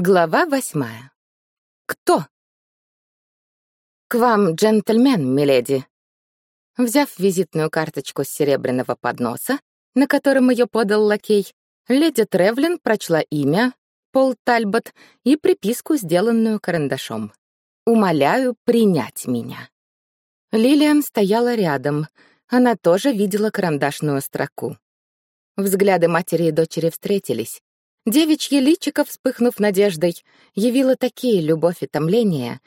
Глава восьмая. Кто? К вам, джентльмен, миледи. Взяв визитную карточку с серебряного подноса, на котором ее подал лакей, леди Тревлин прочла имя, Пол Тальбот, и приписку, сделанную карандашом. «Умоляю принять меня». Лилиан стояла рядом. Она тоже видела карандашную строку. Взгляды матери и дочери встретились. Девичье личико, вспыхнув надеждой, явило такие любовь и томление,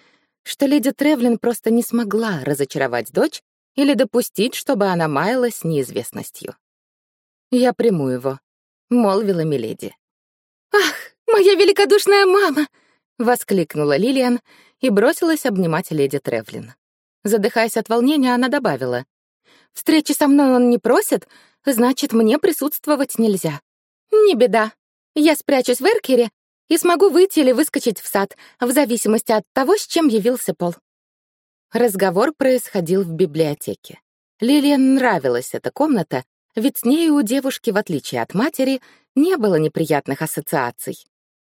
что леди Тревлин просто не смогла разочаровать дочь или допустить, чтобы она маялась неизвестностью. «Я приму его», — молвила Миледи. «Ах, моя великодушная мама!» — воскликнула Лилиан и бросилась обнимать леди Тревлин. Задыхаясь от волнения, она добавила. «Встречи со мной он не просит, значит, мне присутствовать нельзя». «Не беда», я спрячусь в эркере и смогу выйти или выскочить в сад, в зависимости от того, с чем явился Пол. Разговор происходил в библиотеке. Лилиан нравилась эта комната, ведь с ней у девушки, в отличие от матери, не было неприятных ассоциаций.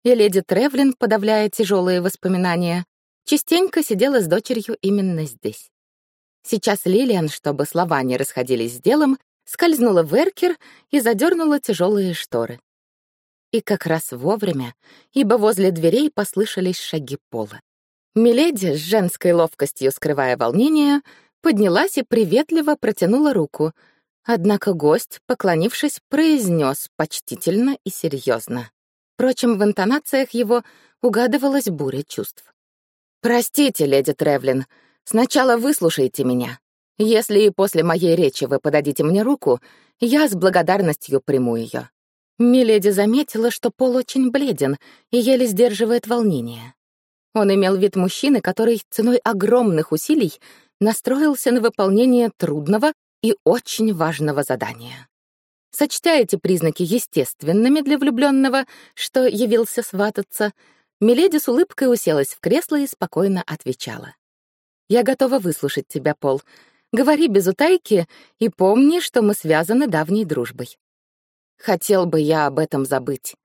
И леди Тревлин, подавляя тяжелые воспоминания, частенько сидела с дочерью именно здесь. Сейчас Лилиан, чтобы слова не расходились с делом, скользнула в эркер и задернула тяжелые шторы. И как раз вовремя, ибо возле дверей послышались шаги пола. Миледи, с женской ловкостью скрывая волнение, поднялась и приветливо протянула руку. Однако гость, поклонившись, произнес почтительно и серьезно. Впрочем, в интонациях его угадывалась буря чувств. «Простите, леди Тревлин, сначала выслушайте меня. Если и после моей речи вы подадите мне руку, я с благодарностью приму ее. Миледи заметила, что Пол очень бледен и еле сдерживает волнение. Он имел вид мужчины, который ценой огромных усилий настроился на выполнение трудного и очень важного задания. Сочтя эти признаки естественными для влюбленного, что явился свататься, Миледи с улыбкой уселась в кресло и спокойно отвечала. «Я готова выслушать тебя, Пол. Говори без утайки и помни, что мы связаны давней дружбой. Хотел бы я об этом забыть.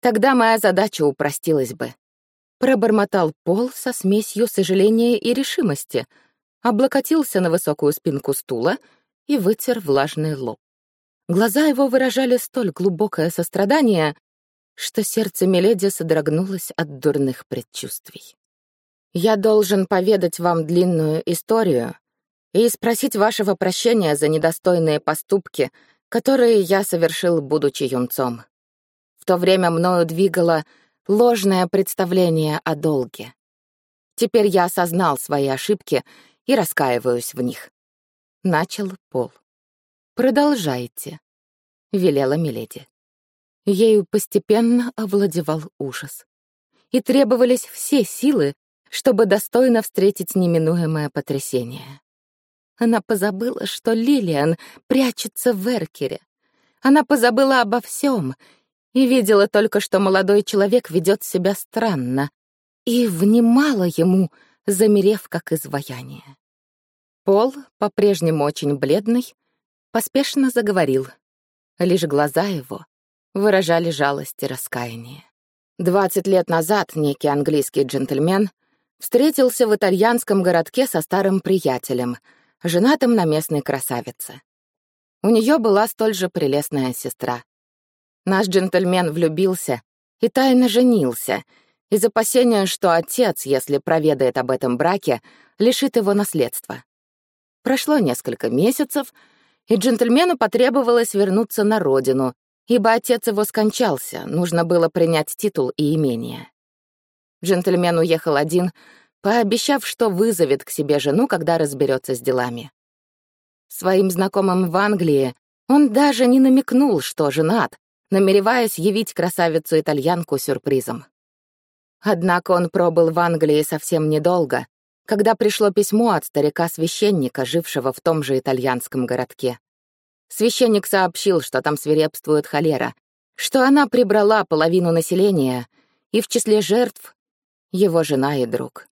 Тогда моя задача упростилась бы. Пробормотал Пол со смесью сожаления и решимости, облокотился на высокую спинку стула и вытер влажный лоб. Глаза его выражали столь глубокое сострадание, что сердце Миледи содрогнулось от дурных предчувствий. «Я должен поведать вам длинную историю и спросить вашего прощения за недостойные поступки, которые я совершил, будучи юнцом. В то время мною двигало ложное представление о долге. Теперь я осознал свои ошибки и раскаиваюсь в них. Начал Пол. «Продолжайте», — велела Миледи. Ею постепенно овладевал ужас. И требовались все силы, чтобы достойно встретить неминуемое потрясение. Она позабыла, что Лилиан прячется в Эркере. Она позабыла обо всем и видела только, что молодой человек ведет себя странно, и внимала ему, замерев как изваяние. Пол, по-прежнему очень бледный, поспешно заговорил. Лишь глаза его выражали жалость и раскаяние. Двадцать лет назад некий английский джентльмен встретился в итальянском городке со старым приятелем — женатым на местной красавице. У нее была столь же прелестная сестра. Наш джентльмен влюбился и тайно женился, из опасения, что отец, если проведает об этом браке, лишит его наследства. Прошло несколько месяцев, и джентльмену потребовалось вернуться на родину, ибо отец его скончался, нужно было принять титул и имение. Джентльмен уехал один, пообещав, что вызовет к себе жену, когда разберется с делами. Своим знакомым в Англии он даже не намекнул, что женат, намереваясь явить красавицу-итальянку сюрпризом. Однако он пробыл в Англии совсем недолго, когда пришло письмо от старика-священника, жившего в том же итальянском городке. Священник сообщил, что там свирепствует холера, что она прибрала половину населения, и в числе жертв — его жена и друг.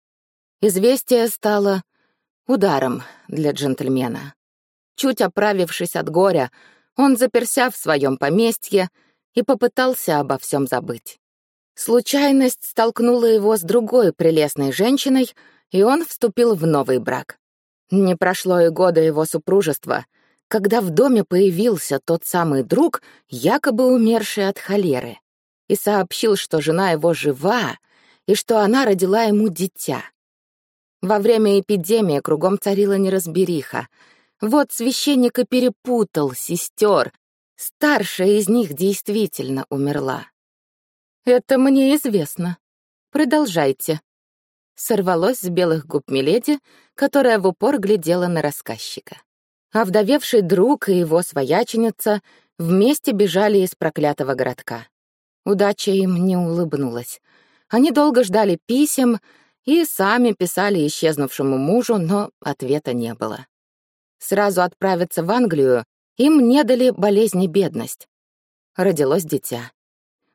Известие стало ударом для джентльмена. Чуть оправившись от горя, он заперся в своем поместье и попытался обо всем забыть. Случайность столкнула его с другой прелестной женщиной, и он вступил в новый брак. Не прошло и года его супружества, когда в доме появился тот самый друг, якобы умерший от холеры, и сообщил, что жена его жива и что она родила ему дитя. Во время эпидемии кругом царила неразбериха. Вот священник и перепутал сестер. Старшая из них действительно умерла. «Это мне известно. Продолжайте», сорвалось с белых губ Миледи, которая в упор глядела на рассказчика. А вдовевший друг и его свояченица вместе бежали из проклятого городка. Удача им не улыбнулась. Они долго ждали писем и сами писали исчезнувшему мужу, но ответа не было. Сразу отправиться в Англию им не дали болезни бедность. Родилось дитя.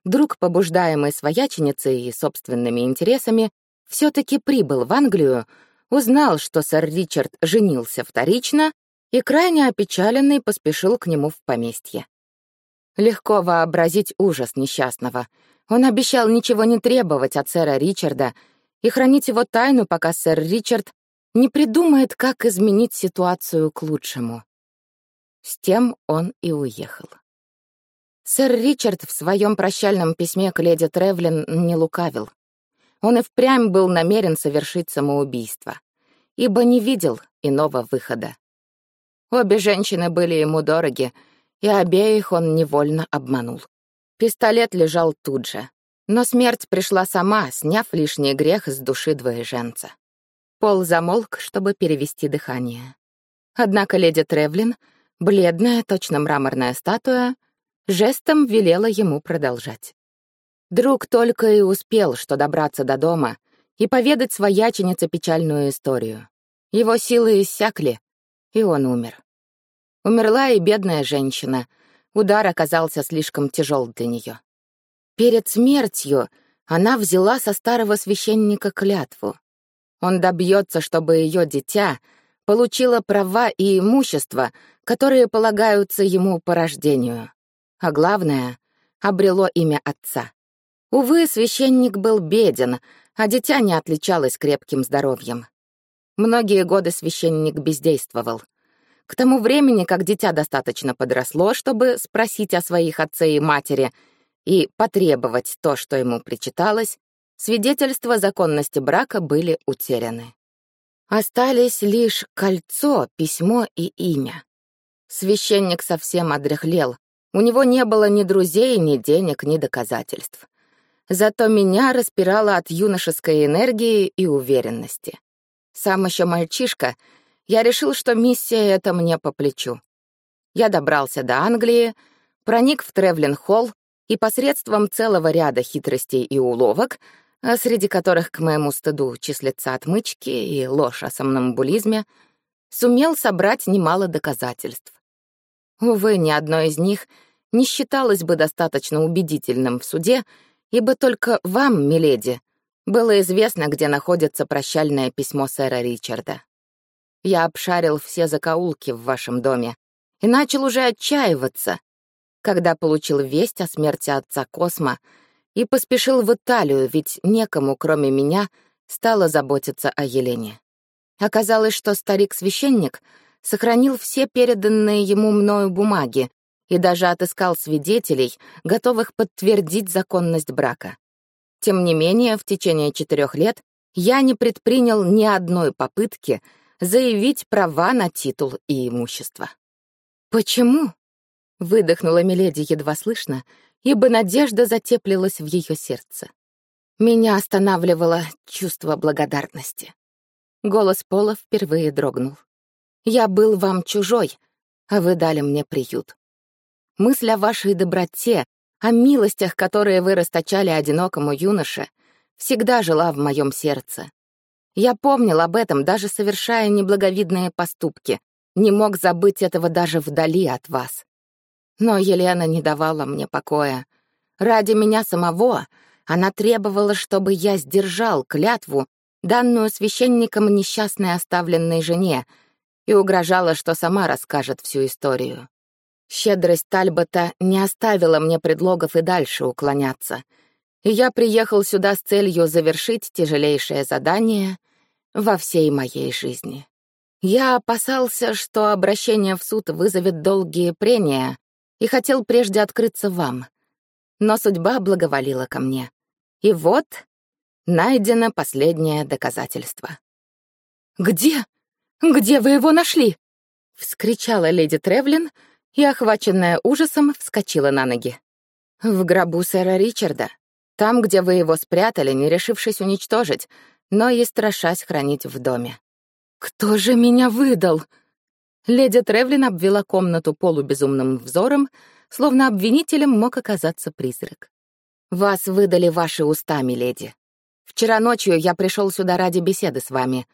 Друг, побуждаемый свояченицей и собственными интересами, все-таки прибыл в Англию, узнал, что сэр Ричард женился вторично и крайне опечаленный поспешил к нему в поместье. Легко вообразить ужас несчастного. Он обещал ничего не требовать от сэра Ричарда и хранить его тайну, пока сэр Ричард не придумает, как изменить ситуацию к лучшему. С тем он и уехал. Сэр Ричард в своем прощальном письме к леди Тревлин не лукавил. Он и впрямь был намерен совершить самоубийство, ибо не видел иного выхода. Обе женщины были ему дороги, и обеих он невольно обманул. Пистолет лежал тут же, но смерть пришла сама, сняв лишний грех с души двоеженца. Пол замолк, чтобы перевести дыхание. Однако леди Тревлин, бледная, точно мраморная статуя, жестом велела ему продолжать. Друг только и успел, что добраться до дома и поведать свояченице печальную историю. Его силы иссякли, и он умер. Умерла и бедная женщина. Удар оказался слишком тяжел для нее. Перед смертью она взяла со старого священника клятву. Он добьется, чтобы ее дитя получило права и имущество, которые полагаются ему по рождению. А главное — обрело имя отца. Увы, священник был беден, а дитя не отличалось крепким здоровьем. Многие годы священник бездействовал. К тому времени, как дитя достаточно подросло, чтобы спросить о своих отце и матери и потребовать то, что ему причиталось, свидетельства законности брака были утеряны. Остались лишь кольцо, письмо и имя. Священник совсем одряхлел. У него не было ни друзей, ни денег, ни доказательств. Зато меня распирало от юношеской энергии и уверенности. Сам еще мальчишка, я решил, что миссия эта мне по плечу. Я добрался до Англии, проник в Тревлин-холл и посредством целого ряда хитростей и уловок, а среди которых, к моему стыду, числятся отмычки и ложь о сомнамбулизме, сумел собрать немало доказательств. Увы, ни одно из них не считалось бы достаточно убедительным в суде, ибо только вам, миледи, было известно, где находится прощальное письмо сэра Ричарда. Я обшарил все закоулки в вашем доме и начал уже отчаиваться, когда получил весть о смерти отца Космо и поспешил в Италию, ведь некому, кроме меня, стало заботиться о Елене. Оказалось, что старик-священник сохранил все переданные ему мною бумаги, и даже отыскал свидетелей, готовых подтвердить законность брака. Тем не менее, в течение четырех лет я не предпринял ни одной попытки заявить права на титул и имущество. «Почему?» — выдохнула Миледи едва слышно, ибо надежда затеплилась в ее сердце. Меня останавливало чувство благодарности. Голос Пола впервые дрогнул. «Я был вам чужой, а вы дали мне приют. Мысль о вашей доброте, о милостях, которые вы расточали одинокому юноше, всегда жила в моем сердце. Я помнил об этом, даже совершая неблаговидные поступки, не мог забыть этого даже вдали от вас. Но Елена не давала мне покоя. Ради меня самого она требовала, чтобы я сдержал клятву, данную священником несчастной оставленной жене, и угрожала, что сама расскажет всю историю. Щедрость Тальбота не оставила мне предлогов и дальше уклоняться. Я приехал сюда с целью завершить тяжелейшее задание во всей моей жизни. Я опасался, что обращение в суд вызовет долгие прения, и хотел прежде открыться вам. Но судьба благоволила ко мне. И вот найдено последнее доказательство. «Где? Где вы его нашли?» — вскричала леди Тревлин и, охваченная ужасом, вскочила на ноги. «В гробу сэра Ричарда, там, где вы его спрятали, не решившись уничтожить, но и страшась хранить в доме. «Кто же меня выдал?» Леди Тревлин обвела комнату полубезумным взором, словно обвинителем мог оказаться призрак. «Вас выдали ваши уста, миледи. Вчера ночью я пришел сюда ради беседы с вами.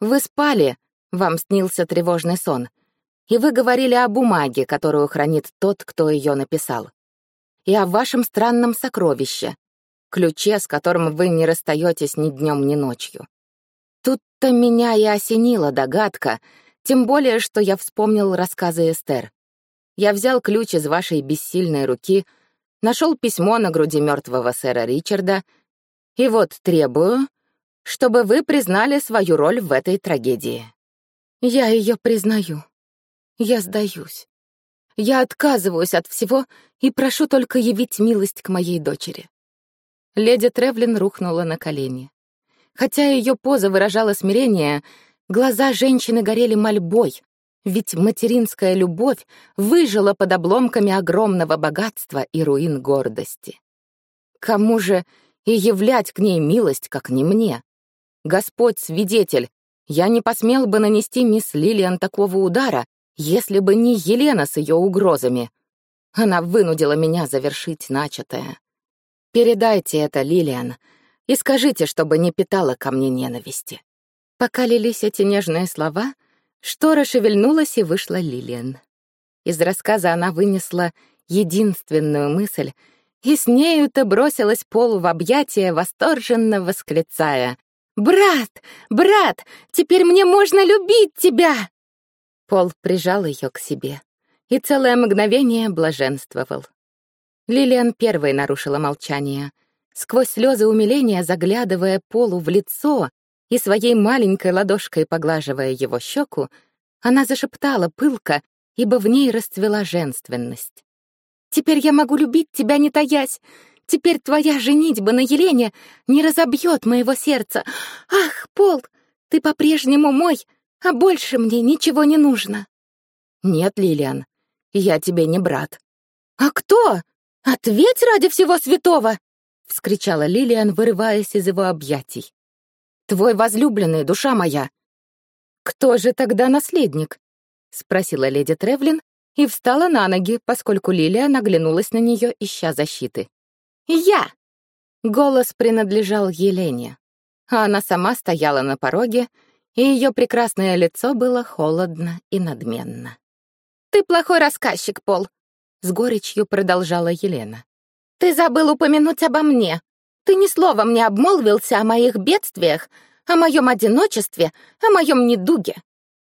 Вы спали, вам снился тревожный сон, и вы говорили о бумаге, которую хранит тот, кто ее написал, и о вашем странном сокровище, ключе, с которым вы не расстаетесь ни днем, ни ночью. Тут-то меня и осенила догадка, тем более, что я вспомнил рассказы Эстер. Я взял ключ из вашей бессильной руки, нашел письмо на груди мертвого сэра Ричарда, и вот требую, чтобы вы признали свою роль в этой трагедии. Я ее признаю. Я сдаюсь. Я отказываюсь от всего и прошу только явить милость к моей дочери. Леди Тревлин рухнула на колени. Хотя ее поза выражала смирение, глаза женщины горели мольбой, ведь материнская любовь выжила под обломками огромного богатства и руин гордости. Кому же и являть к ней милость, как не мне? Господь свидетель, я не посмел бы нанести мисс Лилиан такого удара, если бы не Елена с ее угрозами. Она вынудила меня завершить начатое. Передайте это, Лилиан, и скажите, чтобы не питала ко мне ненависти». Пока лились эти нежные слова, штора шевельнулась и вышла Лилиан. Из рассказа она вынесла единственную мысль, и с нею-то бросилась Полу в объятия, восторженно восклицая. «Брат! Брат! Теперь мне можно любить тебя!» Пол прижал ее к себе и целое мгновение блаженствовал. Лилиан первой нарушила молчание, сквозь слезы умиления заглядывая Полу в лицо и своей маленькой ладошкой поглаживая его щеку, она зашептала пылко, ибо в ней расцвела женственность. «Теперь я могу любить тебя, не таясь. Теперь твоя женитьба на Елене не разобьет моего сердца. Ах, Пол, ты по-прежнему мой, а больше мне ничего не нужно». «Нет, Лилиан, я тебе не брат». «А кто?» «Ответь ради всего святого!» — вскричала Лилиан, вырываясь из его объятий. «Твой возлюбленный, душа моя!» «Кто же тогда наследник?» — спросила леди Тревлин и встала на ноги, поскольку Лилия наглянулась на нее, ища защиты. «Я!» Голос принадлежал Елене, а она сама стояла на пороге, и ее прекрасное лицо было холодно и надменно. «Ты плохой рассказчик, Пол с горечью продолжала Елена. «Ты забыл упомянуть обо мне. Ты ни словом не обмолвился о моих бедствиях, о моем одиночестве, о моем недуге,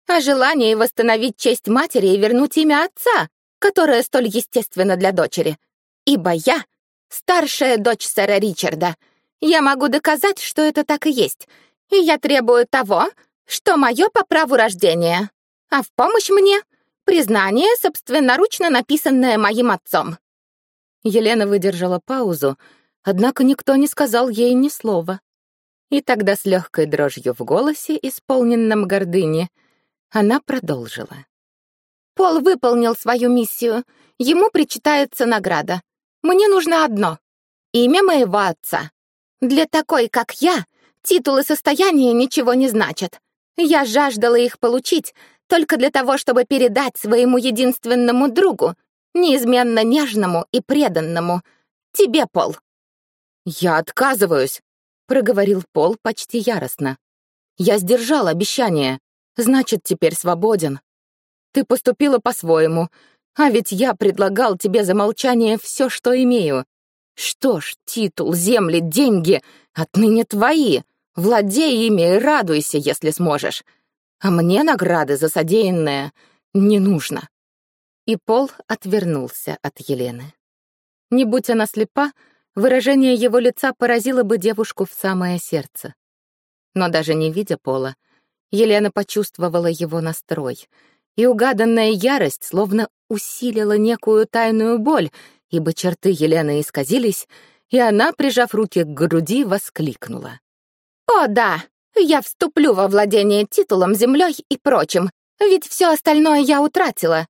о желании восстановить честь матери и вернуть имя отца, которое столь естественно для дочери. Ибо я — старшая дочь сэра Ричарда. Я могу доказать, что это так и есть, и я требую того, что мое по праву рождения. А в помощь мне Признание, собственноручно написанное моим отцом. Елена выдержала паузу, однако никто не сказал ей ни слова. И тогда с легкой дрожью в голосе, исполненном гордыни, она продолжила. «Пол выполнил свою миссию. Ему причитается награда. Мне нужно одно — имя моего отца. Для такой, как я, титулы состояния ничего не значат. Я жаждала их получить, только для того, чтобы передать своему единственному другу, неизменно нежному и преданному, тебе, Пол. «Я отказываюсь», — проговорил Пол почти яростно. «Я сдержал обещание, значит, теперь свободен. Ты поступила по-своему, а ведь я предлагал тебе за молчание все, что имею. Что ж, титул, земли, деньги отныне твои. Владей ими и радуйся, если сможешь а мне награды за содеянное не нужно. И Пол отвернулся от Елены. Не будь она слепа, выражение его лица поразило бы девушку в самое сердце. Но даже не видя Пола, Елена почувствовала его настрой, и угаданная ярость словно усилила некую тайную боль, ибо черты Елены исказились, и она, прижав руки к груди, воскликнула. «О, да! Я вступлю во владение титулом, землей и прочим, ведь все остальное я утратила.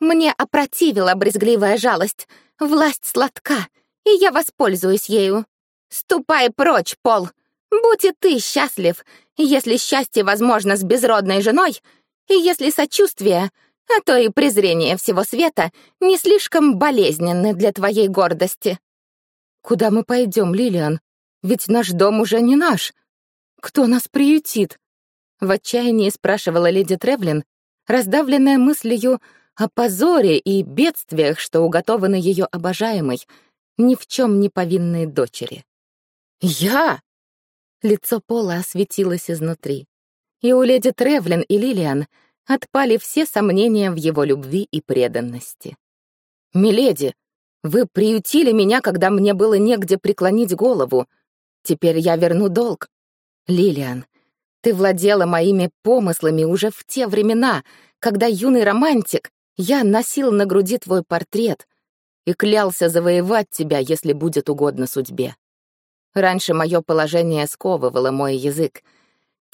Мне опротивила брезгливая жалость, власть сладка, и я воспользуюсь ею. Ступай прочь, Пол! Будь и ты счастлив, если счастье возможно с безродной женой, и если сочувствие, а то и презрение всего света не слишком болезненны для твоей гордости. Куда мы пойдем, Лилиан? Ведь наш дом уже не наш. Кто нас приютит? В отчаянии спрашивала леди Тревлин, раздавленная мыслью о позоре и бедствиях, что уготованы ее обожаемой, ни в чем не повинной дочери. «Я!» Лицо Пола осветилось изнутри, и у леди Тревлин и Лилиан отпали все сомнения в его любви и преданности. «Миледи, вы приютили меня, когда мне было негде преклонить голову. Теперь я верну долг. Лилиан, ты владела моими помыслами уже в те времена, когда юный романтик, я носил на груди твой портрет и клялся завоевать тебя, если будет угодно судьбе. Раньше мое положение сковывало мой язык,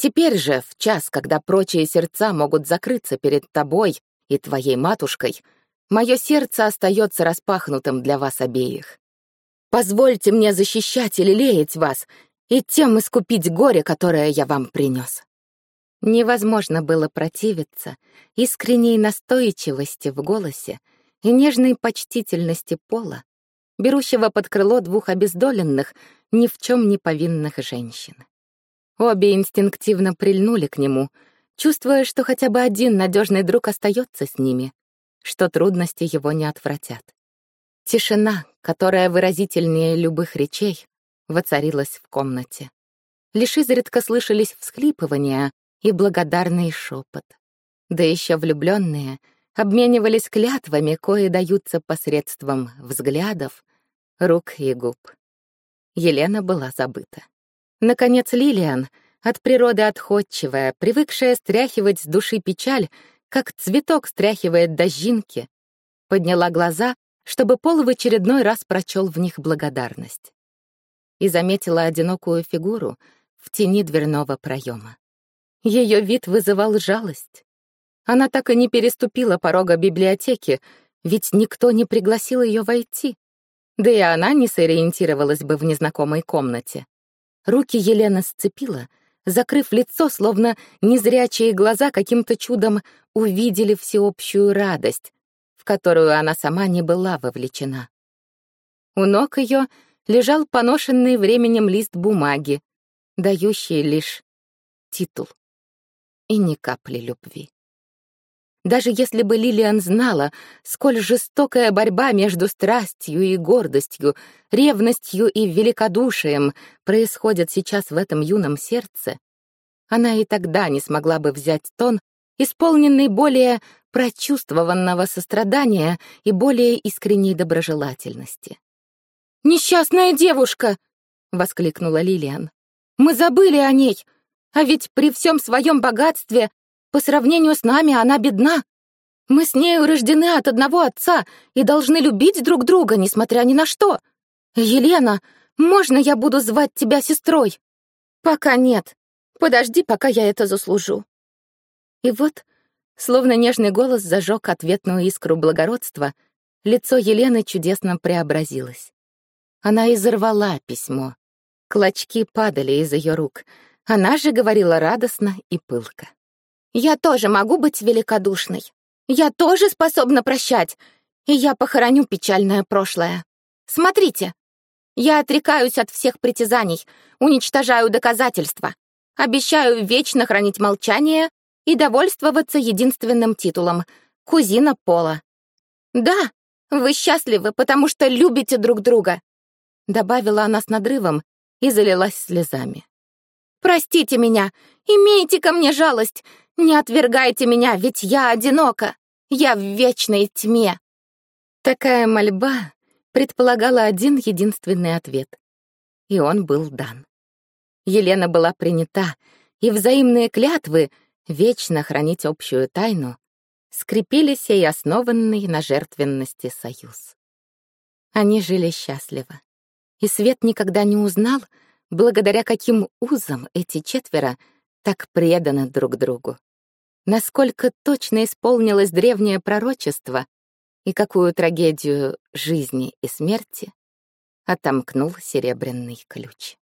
Теперь же, в час, когда прочие сердца могут закрыться перед тобой и твоей матушкой, мое сердце остается распахнутым для вас обеих. Позвольте мне защищать и лелеять вас, и тем искупить горе, которое я вам принес. Невозможно было противиться искренней настойчивости в голосе и нежной почтительности пола, берущего под крыло двух обездоленных, ни в чем не повинных женщин. Обе инстинктивно прильнули к нему, чувствуя, что хотя бы один надежный друг остается с ними, что трудности его не отвратят. Тишина, которая выразительнее любых речей, воцарилась в комнате. Лишь изредка слышались всхлипывания и благодарный шепот. Да еще влюбленные обменивались клятвами, кои даются посредством взглядов, рук и губ. Елена была забыта. Наконец, Лилиан, от природы отходчивая, привыкшая стряхивать с души печаль, как цветок стряхивает дождинки, подняла глаза, чтобы Пол в очередной раз прочел в них благодарность. И заметила одинокую фигуру в тени дверного проема. Ее вид вызывал жалость. Она так и не переступила порога библиотеки, ведь никто не пригласил ее войти. Да и она не сориентировалась бы в незнакомой комнате. Руки Елена сцепила, закрыв лицо, словно незрячие глаза каким-то чудом увидели всеобщую радость, в которую она сама не была вовлечена. У ног ее лежал поношенный временем лист бумаги, дающий лишь титул и ни капли любви. Даже если бы Лилиан знала, сколь жестокая борьба между страстью и гордостью, ревностью и великодушием происходит сейчас в этом юном сердце, она и тогда не смогла бы взять тон, исполненный более прочувствованного сострадания и более искренней доброжелательности. «Несчастная девушка!» — воскликнула Лилиан. «Мы забыли о ней, а ведь при всем своем богатстве по сравнению с нами она бедна. Мы с нею рождены от одного отца и должны любить друг друга, несмотря ни на что. Елена, можно я буду звать тебя сестрой? Пока нет. Подожди, пока я это заслужу. И вот, словно нежный голос зажег ответную искру благородства, лицо Елены чудесно преобразилось. Она изорвала письмо. Клочки падали из ее рук. Она же говорила радостно и пылко. Я тоже могу быть великодушной. Я тоже способна прощать. И я похороню печальное прошлое. Смотрите. Я отрекаюсь от всех притязаний, уничтожаю доказательства. Обещаю вечно хранить молчание и довольствоваться единственным титулом — кузина Пола. Да, вы счастливы, потому что любите друг друга, — добавила она с надрывом и залилась слезами. Простите меня, имейте ко мне жалость, не отвергайте меня, ведь я одинока. Я в вечной тьме. Такая мольба предполагала один единственный ответ. И он был дан. Елена была принята, и взаимные клятвы вечно хранить общую тайну скрепили сей основанный на жертвенности союз. Они жили счастливо, и Свет никогда не узнал, благодаря каким узам эти четверо так преданы друг другу. Насколько точно исполнилось древнее пророчество и какую трагедию жизни и смерти отомкнул серебряный ключ.